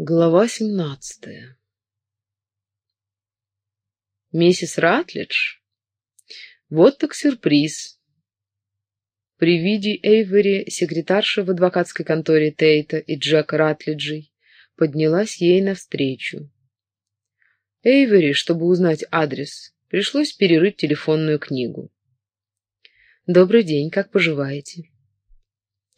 Глава семнадцатая Миссис Ратлидж? Вот так сюрприз. При виде Эйвери секретарша в адвокатской конторе Тейта и Джека Ратлиджей поднялась ей навстречу. Эйвери, чтобы узнать адрес, пришлось перерыть телефонную книгу. «Добрый день, как поживаете?»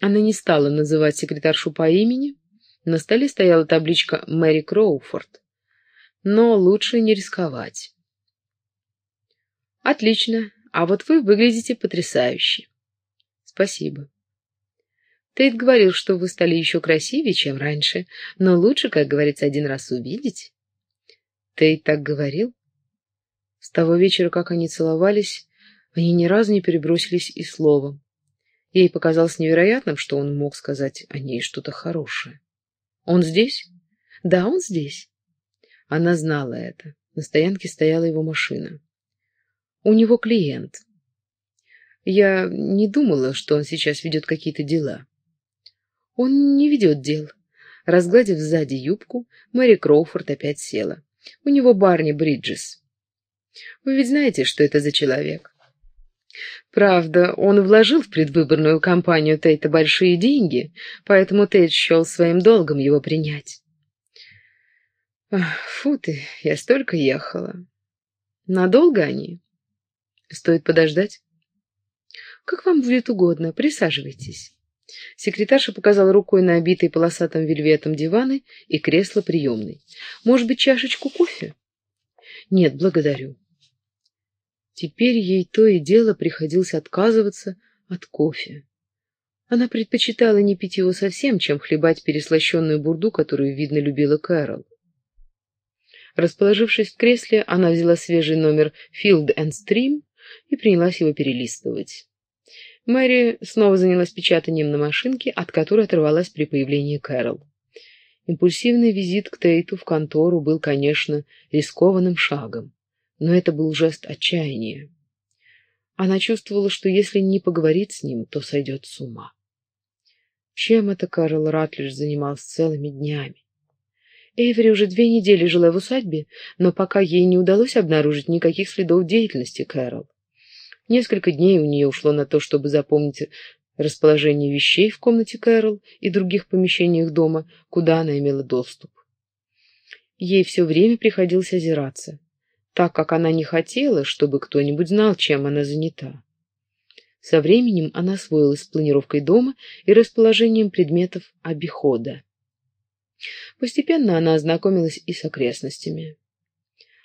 Она не стала называть секретаршу по имени, на столе стояла табличка «Мэри Кроуфорд». Но лучше не рисковать. «Отлично. А вот вы выглядите потрясающе». «Спасибо». Тейт говорил, что вы стали еще красивее, чем раньше, но лучше, как говорится, один раз увидеть. Тейт так говорил. С того вечера, как они целовались, они ни разу не перебросились и словом. Ей показалось невероятным, что он мог сказать о ней что-то хорошее. Он здесь? Да, он здесь. Она знала это. На стоянке стояла его машина. У него клиент. Я не думала, что он сейчас ведет какие-то дела. Он не ведет дел. Разгладив сзади юбку, Мэри Кроуфорд опять села. У него Барни Бриджес. Вы ведь знаете, что это за человек? Правда, он вложил в предвыборную кампанию Тейта большие деньги, поэтому Тейт счел своим долгом его принять. фу ты, я столько ехала. Надолго они? Стоит подождать? Как вам будет угодно, присаживайтесь. Секретарша показала рукой на обитый полосатым вельветом диваны и кресло приемной. Может быть, чашечку кофе? Нет, благодарю. Теперь ей то и дело приходилось отказываться от кофе. Она предпочитала не пить его совсем, чем хлебать переслащенную бурду, которую, видно, любила Кэрол. Расположившись в кресле, она взяла свежий номер Field and Stream и принялась его перелистывать. Мэри снова занялась печатанием на машинке, от которой оторвалась при появлении Кэрол. Импульсивный визит к Тейту в контору был, конечно, рискованным шагом но это был жест отчаяния. Она чувствовала, что если не поговорит с ним, то сойдет с ума. Чем это Карл Ратлидж занимался целыми днями? Эйвери уже две недели жила в усадьбе, но пока ей не удалось обнаружить никаких следов деятельности Кэрол. Несколько дней у нее ушло на то, чтобы запомнить расположение вещей в комнате Кэрол и других помещениях дома, куда она имела доступ. Ей все время приходилось озираться так как она не хотела, чтобы кто-нибудь знал, чем она занята. Со временем она освоилась с планировкой дома и расположением предметов обихода. Постепенно она ознакомилась и с окрестностями.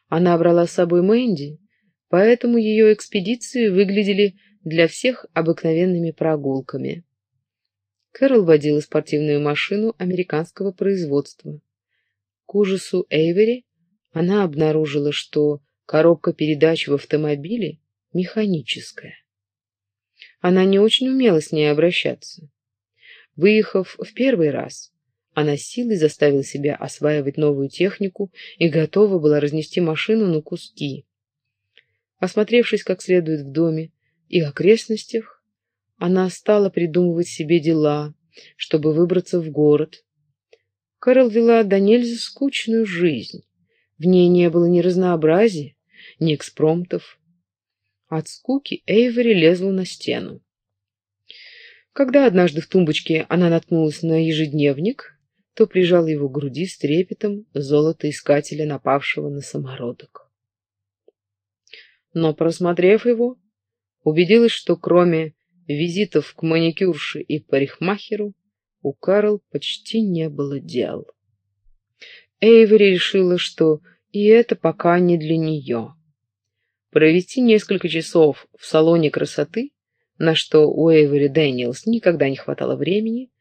Она брала с собой Мэнди, поэтому ее экспедиции выглядели для всех обыкновенными прогулками. Кэрол водила спортивную машину американского производства. К ужасу Эйвери она обнаружила, что коробка передач в автомобиле механическая. Она не очень умела с ней обращаться. Выехав в первый раз, она силой заставила себя осваивать новую технику и готова была разнести машину на куски. Осмотревшись как следует в доме и окрестностях, она стала придумывать себе дела, чтобы выбраться в город. Кэрол вела до нельзя скучную жизнь. В ней не было ни разнообразия, ни экспромтов. От скуки Эйвери лезла на стену. Когда однажды в тумбочке она наткнулась на ежедневник, то прижала его к груди с трепетом золотоискателя, напавшего на самородок. Но, просмотрев его, убедилась, что кроме визитов к маникюрше и парикмахеру у Карл почти не было дел. Эйвери решила, что и это пока не для нее. Провести несколько часов в салоне красоты, на что у Эйвери Дэниелс никогда не хватало времени,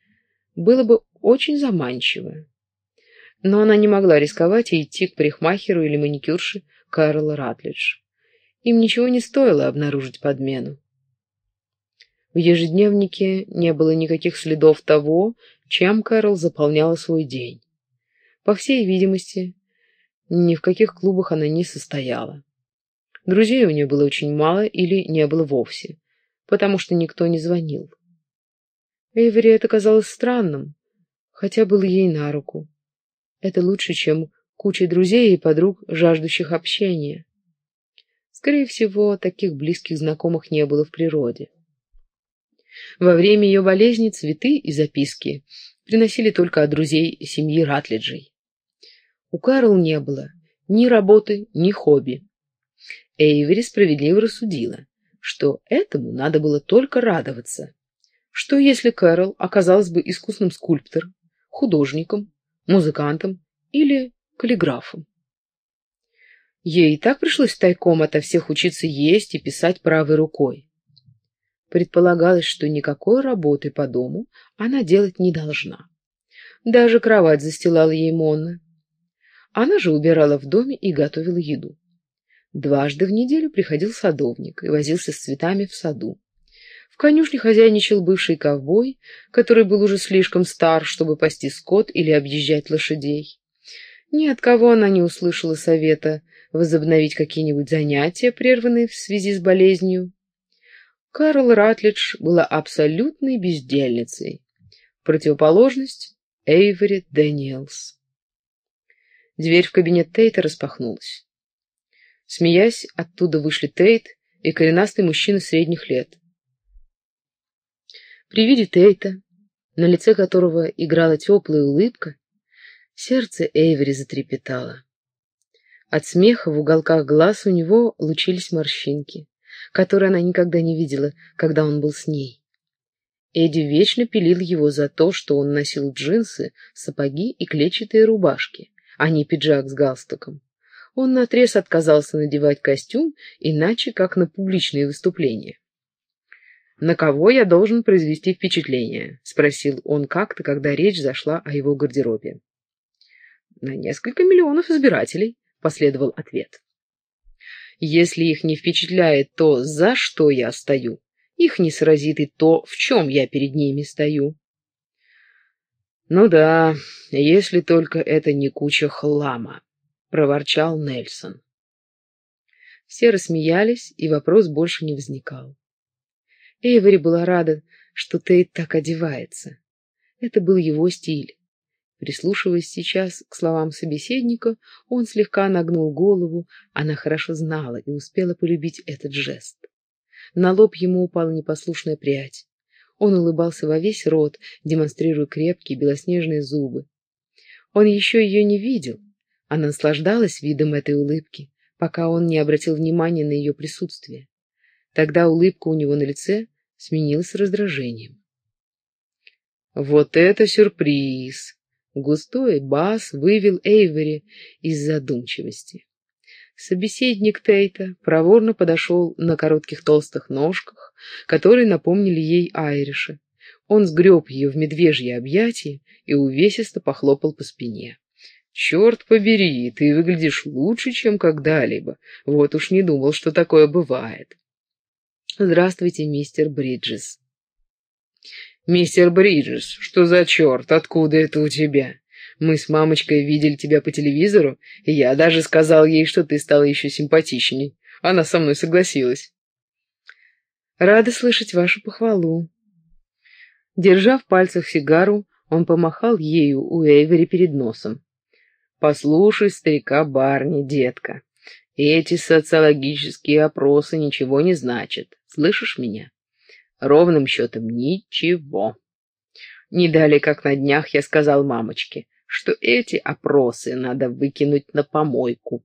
было бы очень заманчиво. Но она не могла рисковать и идти к парикмахеру или маникюрше Карла Ратлидж. Им ничего не стоило обнаружить подмену. В ежедневнике не было никаких следов того, чем Кэрол заполняла свой день. По всей видимости, ни в каких клубах она не состояла. Друзей у нее было очень мало или не было вовсе, потому что никто не звонил. Эйвери это казалось странным, хотя было ей на руку. Это лучше, чем куча друзей и подруг, жаждущих общения. Скорее всего, таких близких знакомых не было в природе. Во время ее болезни цветы и записки приносили только от друзей семьи Ратлиджей. У Карл не было ни работы, ни хобби. Эйвери справедливо рассудила, что этому надо было только радоваться. Что если Кэрол оказалась бы искусным скульптором, художником, музыкантом или каллиграфом? Ей и так пришлось тайком ото всех учиться есть и писать правой рукой. Предполагалось, что никакой работы по дому она делать не должна. Даже кровать застилала ей Монна. Она же убирала в доме и готовила еду. Дважды в неделю приходил садовник и возился с цветами в саду. В конюшне хозяйничал бывший ковбой, который был уже слишком стар, чтобы пасти скот или объезжать лошадей. Ни от кого она не услышала совета возобновить какие-нибудь занятия, прерванные в связи с болезнью. Карл Ратлидж была абсолютной бездельницей. Противоположность — Эйвери Дэниелс. Дверь в кабинет Тейта распахнулась. Смеясь, оттуда вышли Тейт и коренастый мужчина средних лет. При виде Тейта, на лице которого играла теплая улыбка, сердце Эйвери затрепетало. От смеха в уголках глаз у него лучились морщинки, которые она никогда не видела, когда он был с ней. Эдди вечно пилил его за то, что он носил джинсы, сапоги и клетчатые рубашки, а не пиджак с галстуком. Он наотрез отказался надевать костюм, иначе как на публичные выступления. «На кого я должен произвести впечатление?» — спросил он как-то, когда речь зашла о его гардеробе. «На несколько миллионов избирателей», — последовал ответ. «Если их не впечатляет то, за что я стою, их не сразит и то, в чем я перед ними стою». «Ну да, если только это не куча хлама», проворчал Нельсон. Все рассмеялись, и вопрос больше не возникал. Эйвори была рада, что Тейт так одевается. Это был его стиль. Прислушиваясь сейчас к словам собеседника, он слегка нагнул голову, она хорошо знала и успела полюбить этот жест. На лоб ему упала непослушная прядь. Он улыбался во весь рот, демонстрируя крепкие белоснежные зубы. Он еще ее не видел, она наслаждалась видом этой улыбки, пока он не обратил внимания на ее присутствие. Тогда улыбка у него на лице сменилась раздражением. «Вот это сюрприз!» Густой бас вывел Эйвери из задумчивости. Собеседник Тейта проворно подошел на коротких толстых ножках, которые напомнили ей Айриша. Он сгреб ее в медвежье объятие и увесисто похлопал по спине. «Черт побери, ты выглядишь лучше, чем когда-либо. Вот уж не думал, что такое бывает». «Здравствуйте, мистер Бриджес». «Мистер Бриджес, что за черт? Откуда это у тебя? Мы с мамочкой видели тебя по телевизору, и я даже сказал ей, что ты стала еще симпатичней. Она со мной согласилась». «Рада слышать вашу похвалу». Держа в пальцах сигару, он помахал ею у Эйвери перед носом. Послушай старика Барни, детка. Эти социологические опросы ничего не значат. Слышишь меня? Ровным счетом ничего. Не далее, как на днях я сказал мамочке, что эти опросы надо выкинуть на помойку.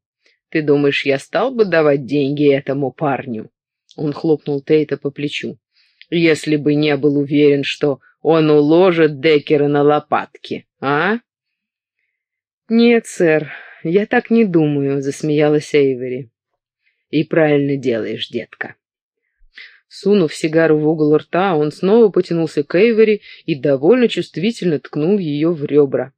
Ты думаешь, я стал бы давать деньги этому парню? Он хлопнул Тейта по плечу. Если бы не был уверен, что он уложит Деккера на лопатки, а? «Нет, сэр, я так не думаю», — засмеялась Эйвери. «И правильно делаешь, детка». Сунув сигару в угол рта, он снова потянулся к Эйвери и довольно чувствительно ткнул ее в ребра.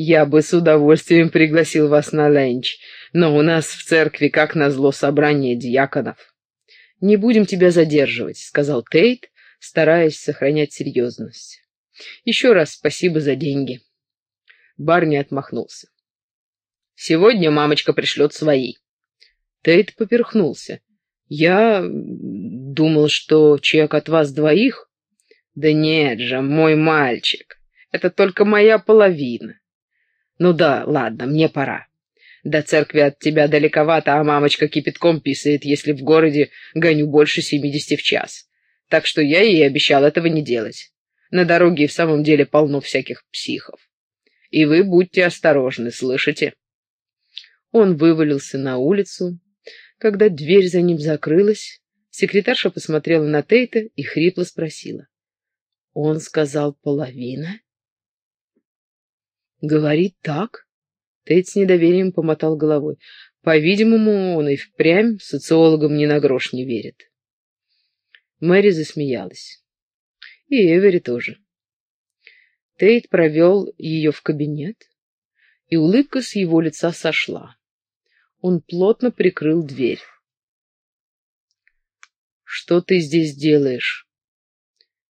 «Я бы с удовольствием пригласил вас на ленч, но у нас в церкви, как назло, собрание диаконов». «Не будем тебя задерживать», — сказал Тейт, стараясь сохранять серьезность. «Еще раз спасибо за деньги». Барни отмахнулся. «Сегодня мамочка пришлет свои». Тейт поперхнулся. «Я думал, что чек от вас двоих?» «Да нет же, мой мальчик, это только моя половина. Ну да, ладно, мне пора. До церкви от тебя далековато, а мамочка кипятком писает, если в городе гоню больше семидесяти в час. Так что я ей обещал этого не делать. На дороге в самом деле полно всяких психов. И вы будьте осторожны, слышите? Он вывалился на улицу. Когда дверь за ним закрылась, секретарша посмотрела на Тейта и хрипло спросила. Он сказал половина? Говорит так? Тейт с недоверием помотал головой. По-видимому, он и впрямь социологам ни на грош не верит. Мэри засмеялась. И Эвери тоже. Тейт провел ее в кабинет, и улыбка с его лица сошла. Он плотно прикрыл дверь. «Что ты здесь делаешь?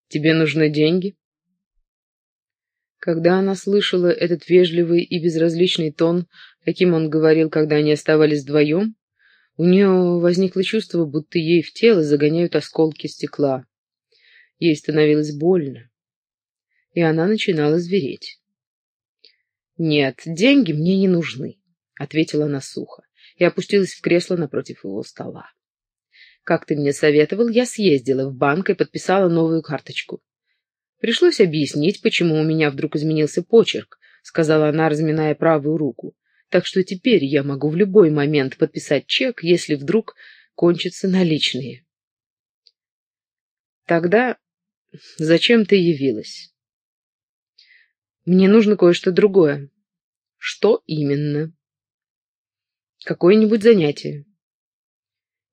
Тебе нужны деньги?» Когда она слышала этот вежливый и безразличный тон, каким он говорил, когда они оставались вдвоем, у нее возникло чувство, будто ей в тело загоняют осколки стекла. Ей становилось больно, и она начинала звереть. «Нет, деньги мне не нужны», — ответила она сухо и опустилась в кресло напротив его стола. «Как ты мне советовал, я съездила в банк и подписала новую карточку. Пришлось объяснить, почему у меня вдруг изменился почерк, сказала она, разминая правую руку. Так что теперь я могу в любой момент подписать чек, если вдруг кончатся наличные. Тогда зачем ты явилась? Мне нужно кое-что другое. Что именно? Какое-нибудь занятие.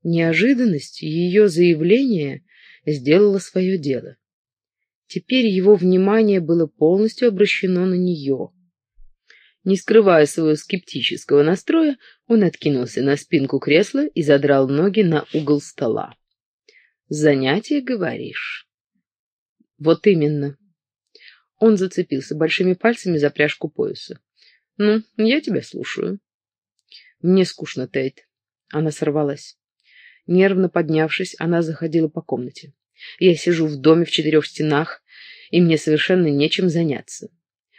Неожиданность ее заявления сделала свое дело. Теперь его внимание было полностью обращено на нее. Не скрывая своего скептического настроя, он откинулся на спинку кресла и задрал ноги на угол стола. «Занятие, говоришь?» «Вот именно». Он зацепился большими пальцами за пряжку пояса. «Ну, я тебя слушаю». «Мне скучно, Тейт». Она сорвалась. Нервно поднявшись, она заходила по комнате. Я сижу в доме в четырех стенах, и мне совершенно нечем заняться.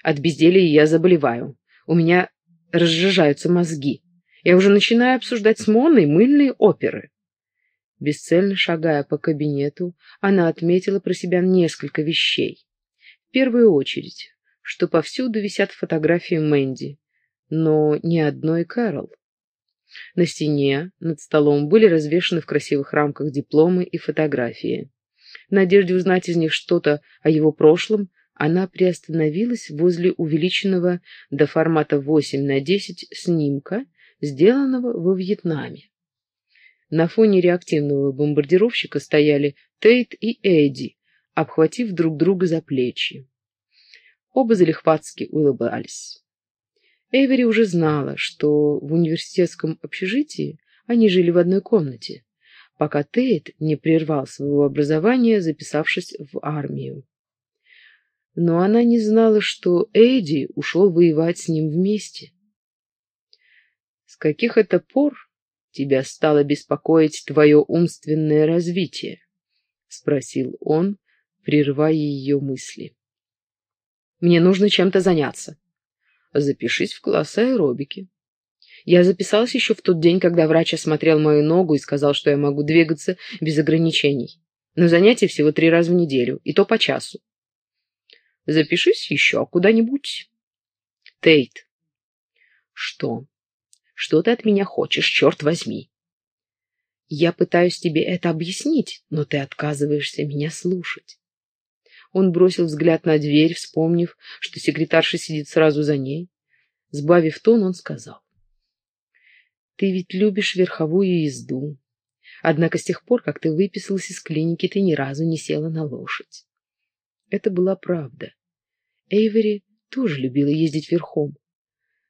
От безделия я заболеваю. У меня разжижаются мозги. Я уже начинаю обсуждать с Моной мыльные оперы. Бесцельно шагая по кабинету, она отметила про себя несколько вещей. В первую очередь, что повсюду висят фотографии Мэнди, но ни одной Кэрол. На стене над столом были развешаны в красивых рамках дипломы и фотографии. Надежде узнать из них что-то о его прошлом, она приостановилась возле увеличенного до формата 8 на 10 снимка, сделанного во Вьетнаме. На фоне реактивного бомбардировщика стояли Тейт и Эдди, обхватив друг друга за плечи. Оба залихватски улыбались. Эйвери уже знала, что в университетском общежитии они жили в одной комнате пока Тейт не прервал своего образования, записавшись в армию. Но она не знала, что Эдди ушел воевать с ним вместе. «С каких это пор тебя стало беспокоить твое умственное развитие?» — спросил он, прерывая ее мысли. «Мне нужно чем-то заняться. Запишись в класс аэробики. Я записалась еще в тот день, когда врач осмотрел мою ногу и сказал, что я могу двигаться без ограничений. Но занятия всего три раза в неделю, и то по часу. Запишись еще куда-нибудь. Тейт. Что? Что ты от меня хочешь, черт возьми? Я пытаюсь тебе это объяснить, но ты отказываешься меня слушать. Он бросил взгляд на дверь, вспомнив, что секретарша сидит сразу за ней. Сбавив тон, он сказал. Ты ведь любишь верховую езду. Однако с тех пор, как ты выписалась из клиники, ты ни разу не села на лошадь. Это была правда. Эйвери тоже любила ездить верхом.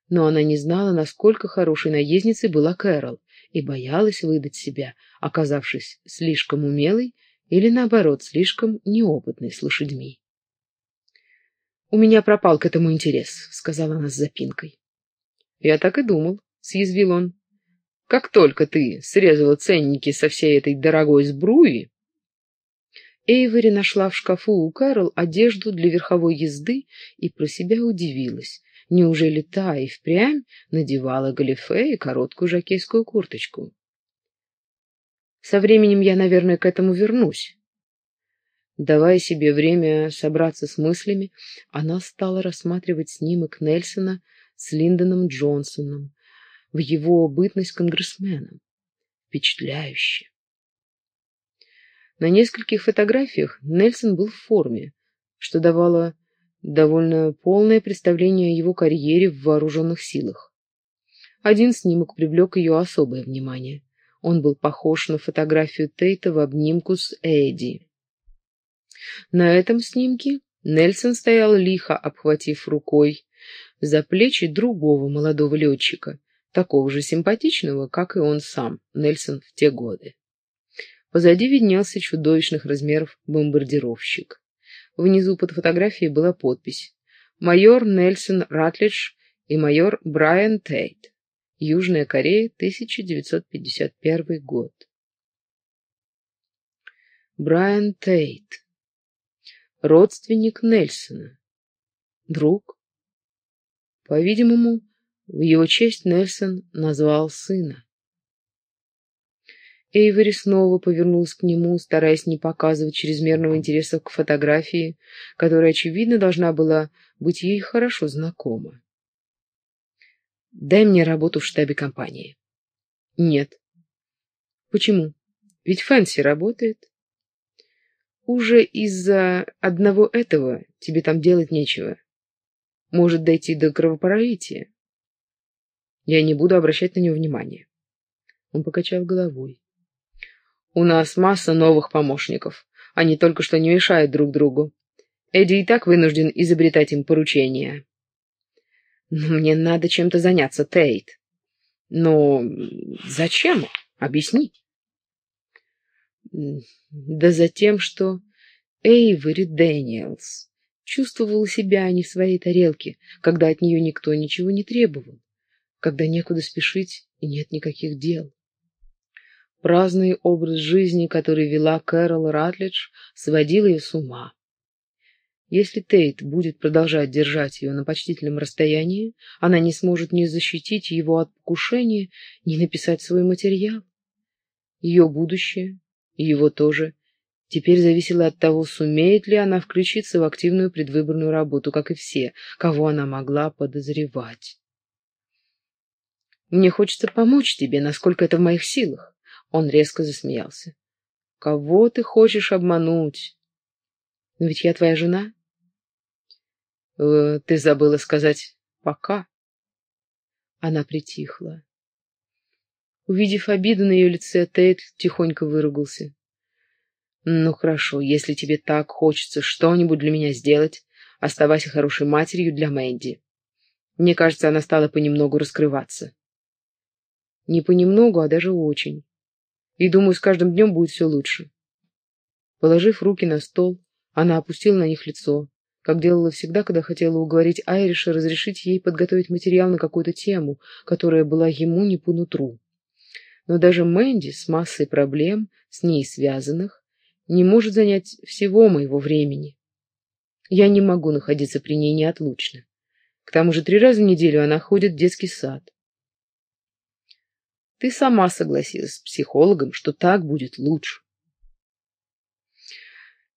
Но она не знала, насколько хорошей наездницей была Кэрол, и боялась выдать себя, оказавшись слишком умелой или, наоборот, слишком неопытной с лошадьми. «У меня пропал к этому интерес», — сказала она с запинкой. «Я так и думал», — съязвил он. Как только ты срезала ценники со всей этой дорогой сбруи, Эйвери нашла в шкафу у Кэрол одежду для верховой езды и про себя удивилась. Неужели та и впрямь надевала галифе и короткую жакейскую курточку? Со временем я, наверное, к этому вернусь. Давая себе время собраться с мыслями, она стала рассматривать снимок Нельсона с Линдоном Джонсоном в его бытность конгрессменом. Впечатляюще. На нескольких фотографиях Нельсон был в форме, что давало довольно полное представление о его карьере в вооруженных силах. Один снимок привлек ее особое внимание. Он был похож на фотографию Тейта в обнимку с Эдди. На этом снимке Нельсон стоял лихо, обхватив рукой за плечи другого молодого летчика, такого же симпатичного, как и он сам, Нельсон в те годы. Позади виднелся чудовищных размеров бомбардировщик. Внизу под фотографией была подпись «Майор Нельсон Ратлидж и майор Брайан Тейт. Южная Корея, 1951 год». Брайан Тейт. Родственник Нельсона. Друг. По-видимому, в его честь Нельсон назвал сына. Эйвери снова повернулась к нему, стараясь не показывать чрезмерного интереса к фотографии, которая, очевидно, должна была быть ей хорошо знакома. «Дай мне работу в штабе компании». «Нет». «Почему? Ведь Фэнси работает». «Уже из-за одного этого тебе там делать нечего. Может дойти до кровопролития». «Я не буду обращать на него внимания». Он покачал головой. У нас масса новых помощников. Они только что не мешают друг другу. Эдди и так вынужден изобретать им поручения. Но мне надо чем-то заняться, Тейт. Но зачем? Объясни. Да за тем, что Эйвори Дэниелс чувствовала себя не в своей тарелке, когда от нее никто ничего не требовал, когда некуда спешить и нет никаких дел. Праздный образ жизни, который вела Кэрол Ратлидж, сводил ее с ума. Если Тейт будет продолжать держать ее на почтительном расстоянии, она не сможет ни защитить его от покушения, ни написать свой материал. Ее будущее, и его тоже, теперь зависело от того, сумеет ли она включиться в активную предвыборную работу, как и все, кого она могла подозревать. «Мне хочется помочь тебе, насколько это в моих силах. Он резко засмеялся. «Кого ты хочешь обмануть? Но ведь я твоя жена». «Э, «Ты забыла сказать «пока». Она притихла. Увидев обиду на ее лице, Тейт тихонько выругался. «Ну хорошо, если тебе так хочется что-нибудь для меня сделать, оставайся хорошей матерью для Мэнди». Мне кажется, она стала понемногу раскрываться. Не понемногу, а даже очень. И думаю, с каждым днем будет все лучше. Положив руки на стол, она опустила на них лицо, как делала всегда, когда хотела уговорить Айриша разрешить ей подготовить материал на какую-то тему, которая была ему не по нутру. Но даже Мэнди с массой проблем, с ней связанных, не может занять всего моего времени. Я не могу находиться при ней неотлучно. К тому же три раза в неделю она ходит в детский сад. Ты сама согласилась с психологом, что так будет лучше.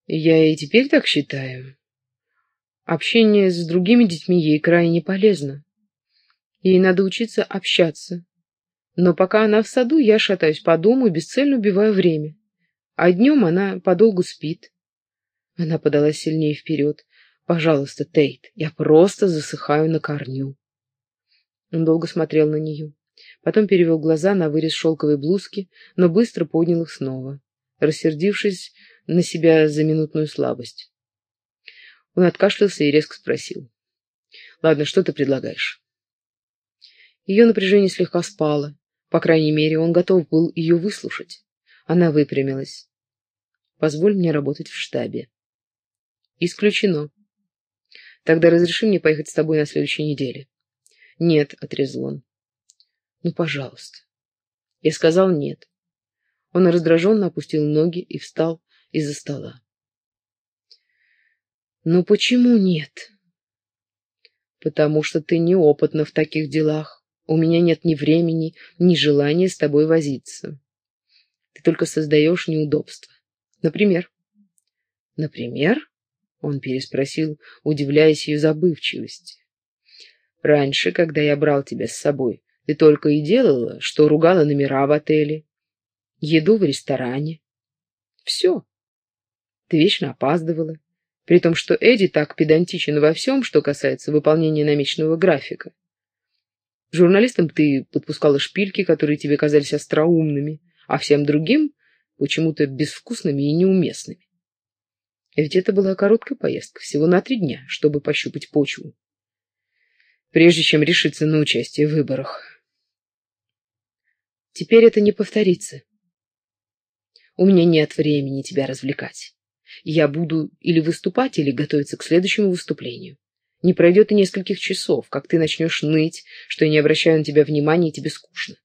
Я и теперь так считаю. Общение с другими детьми ей крайне полезно. Ей надо учиться общаться. Но пока она в саду, я шатаюсь по дому и бесцельно убиваю время. А днем она подолгу спит. Она подалась сильнее вперед. «Пожалуйста, Тейт, я просто засыхаю на корню». Он долго смотрел на нее. Потом перевел глаза на вырез шелковой блузки, но быстро поднял их снова, рассердившись на себя за минутную слабость. Он откашлялся и резко спросил. «Ладно, что ты предлагаешь?» Ее напряжение слегка спало. По крайней мере, он готов был ее выслушать. Она выпрямилась. «Позволь мне работать в штабе». «Исключено. Тогда разреши мне поехать с тобой на следующей неделе». «Нет», — отрезал он. Ну, пожалуйста. Я сказал нет. Он раздраженно опустил ноги и встал из-за стола. «Ну почему нет?» «Потому что ты неопытна в таких делах. У меня нет ни времени, ни желания с тобой возиться. Ты только создаешь неудобства. Например?» «Например?» — он переспросил, удивляясь ее забывчивости. «Раньше, когда я брал тебя с собой, ты только и делала, что ругала номера в отеле, еду в ресторане. Все. Ты вечно опаздывала, при том, что Эдди так педантичен во всем, что касается выполнения намеченного графика. Журналистам ты подпускала шпильки, которые тебе казались остроумными, а всем другим почему-то безвкусными и неуместными. Ведь это была короткая поездка, всего на три дня, чтобы пощупать почву, прежде чем решиться на участие в выборах. Теперь это не повторится. У меня нет времени тебя развлекать. Я буду или выступать, или готовиться к следующему выступлению. Не пройдет и нескольких часов, как ты начнешь ныть, что я не обращаю на тебя внимания и тебе скучно.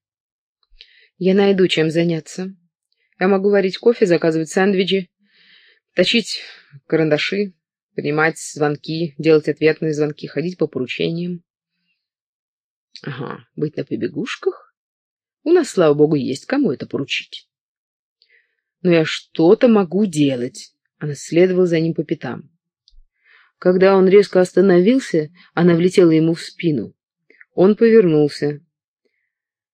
Я найду чем заняться. Я могу варить кофе, заказывать сэндвичи, точить карандаши, принимать звонки, делать ответные звонки, ходить по поручениям. Ага, быть на побегушках? У нас, слава богу, есть кому это поручить но я что-то могу делать. Она следовала за ним по пятам. Когда он резко остановился, она влетела ему в спину. Он повернулся.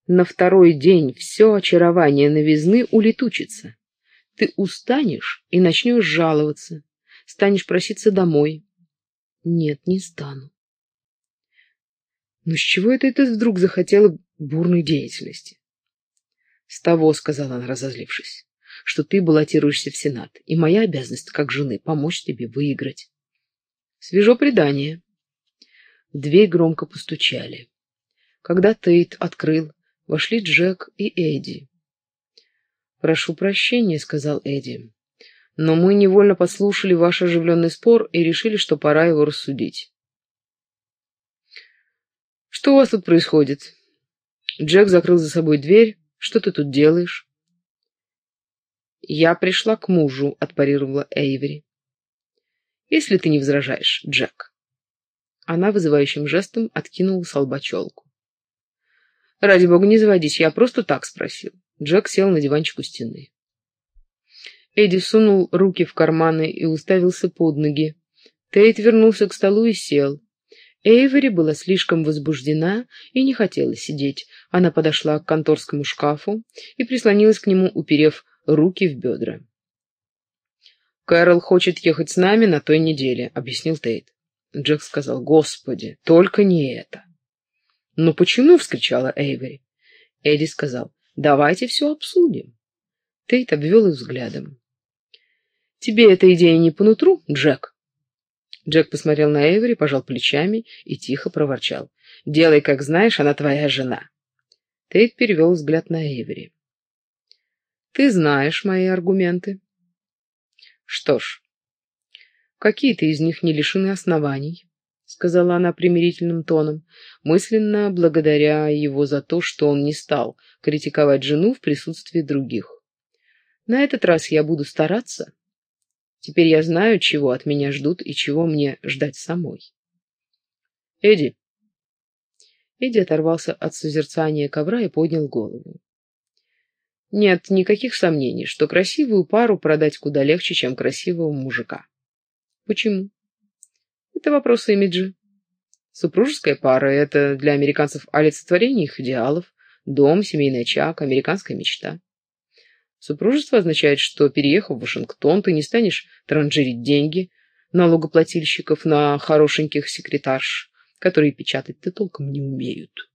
На второй день все очарование новизны улетучится. Ты устанешь и начнешь жаловаться. Станешь проситься домой. Нет, не стану. Но с чего это ты вдруг захотела бурной деятельности? С того, сказала она, разозлившись что ты баллотируешься в Сенат, и моя обязанность, как жены, помочь тебе выиграть. Свежо предание. В дверь громко постучали. Когда Тейт открыл, вошли Джек и Эдди. «Прошу прощения», — сказал Эдди, — «но мы невольно послушали ваш оживленный спор и решили, что пора его рассудить». «Что у вас тут происходит?» Джек закрыл за собой дверь. «Что ты тут делаешь?» «Я пришла к мужу», — отпарировала Эйвери. «Если ты не возражаешь, Джек». Она вызывающим жестом откинула с лба челку. «Ради бога, не заводись, я просто так спросил». Джек сел на диванчик у стены. Эдди сунул руки в карманы и уставился под ноги. Тейт вернулся к столу и сел. Эйвери была слишком возбуждена и не хотела сидеть. Она подошла к конторскому шкафу и прислонилась к нему, уперев руки в бедра. «Кэрол хочет ехать с нами на той неделе», — объяснил Тейт. Джек сказал, «Господи, только не это». «Ну почему?» — вскричала Эйвери. Эдди сказал, «Давайте все обсудим». Тейт обвел их взглядом. «Тебе эта идея не по нутру, Джек?» Джек посмотрел на Эйвери, пожал плечами и тихо проворчал. «Делай, как знаешь, она твоя жена». Тейт перевел взгляд на Эйвери. Ты знаешь мои аргументы. Что ж, какие-то из них не лишены оснований, сказала она примирительным тоном, мысленно благодаря его за то, что он не стал критиковать жену в присутствии других. На этот раз я буду стараться. Теперь я знаю, чего от меня ждут и чего мне ждать самой. Эдди. Эдди оторвался от созерцания ковра и поднял голову. Нет никаких сомнений, что красивую пару продать куда легче, чем красивого мужика. Почему? Это вопрос имиджа. Супружеская пара — это для американцев олицетворение их идеалов, дом, семейный очаг, американская мечта. Супружество означает, что, переехав в Вашингтон, ты не станешь транжирить деньги налогоплательщиков на хорошеньких секретарш, которые печатать-то толком не умеют.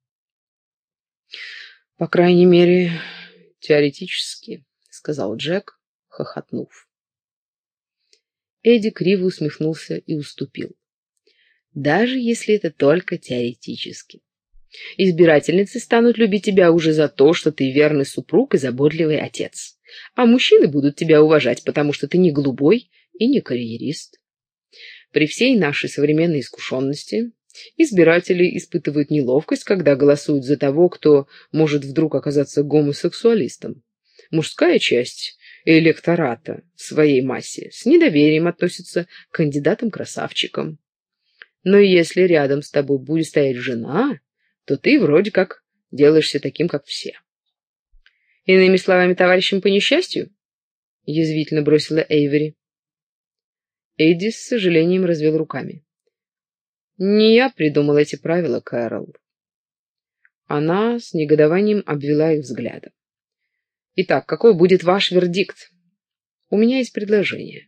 По крайней мере, «Теоретически», — сказал Джек, хохотнув. Эдди криво усмехнулся и уступил. «Даже если это только теоретически. Избирательницы станут любить тебя уже за то, что ты верный супруг и заботливый отец. А мужчины будут тебя уважать, потому что ты не голубой и не карьерист. При всей нашей современной искушенности Избиратели испытывают неловкость, когда голосуют за того, кто может вдруг оказаться гомосексуалистом. Мужская часть электората в своей массе с недоверием относятся к кандидатам-красавчикам. Но если рядом с тобой будет стоять жена, то ты вроде как делаешься таким, как все. Иными словами, товарищем по несчастью? Язвительно бросила Эйвери. Эдди с сожалением развел руками. Не я придумал эти правила, Кэрол. Она с негодованием обвела их взглядом. Итак, какой будет ваш вердикт? У меня есть предложение.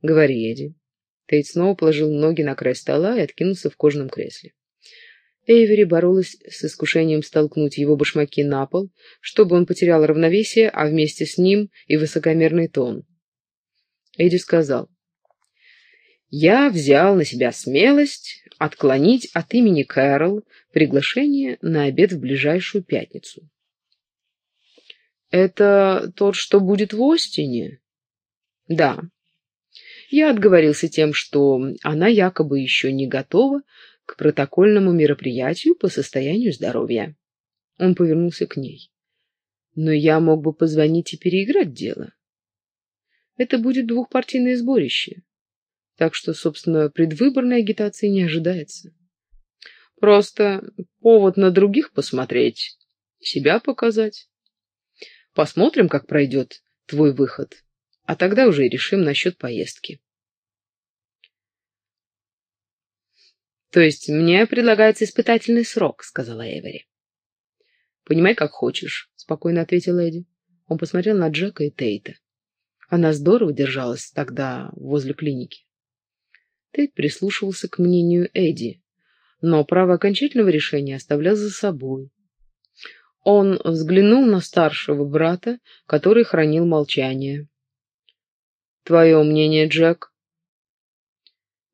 Говори, Эдди. Тейт снова положил ноги на край стола и откинулся в кожаном кресле. Эйвери боролась с искушением столкнуть его башмаки на пол, чтобы он потерял равновесие, а вместе с ним и высокомерный тон. Эдди сказал, «Я взял на себя смелость отклонить от имени Кэрол приглашение на обед в ближайшую пятницу». «Это тот, что будет в Остине?» «Да». Я отговорился тем, что она якобы еще не готова к протокольному мероприятию по состоянию здоровья. Он повернулся к ней. Но я мог бы позвонить и переиграть дело. Это будет двухпартийное сборище. Так что, собственно, предвыборной агитации не ожидается. Просто повод на других посмотреть, себя показать. Посмотрим, как пройдет твой выход, а тогда уже решим насчет поездки. То есть мне предлагается испытательный срок, сказала Эвери. Понимай, как хочешь, спокойно ответил Эдди. Он посмотрел на Джека и Тейта. Она здорово держалась тогда возле клиники. Тейт прислушивался к мнению Эдди, но право окончательного решения оставлял за собой. Он взглянул на старшего брата, который хранил молчание. «Твое мнение, Джек?»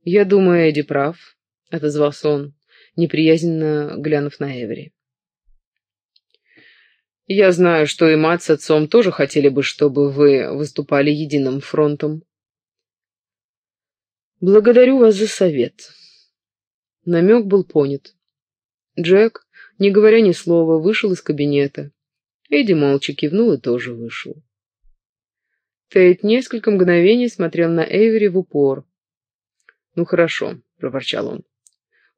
«Я думаю, Эдди прав. — отозвался он, неприязненно глянув на Эвери. «Я знаю, что и мать с отцом тоже хотели бы, чтобы вы выступали единым фронтом. Благодарю вас за совет». Намек был понят. Джек, не говоря ни слова, вышел из кабинета. Эдди молча кивнул и тоже вышел. Тейт несколько мгновений смотрел на Эвери в упор. «Ну хорошо», — проворчал он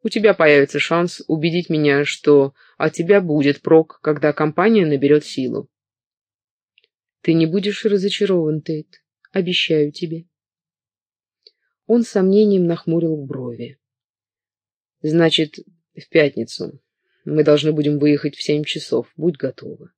у тебя появится шанс убедить меня, что от тебя будет прок, когда компания наберет силу. Ты не будешь разочарован, Тейт. Обещаю тебе. Он с сомнением нахмурил брови. Значит, в пятницу. Мы должны будем выехать в семь часов. Будь готова.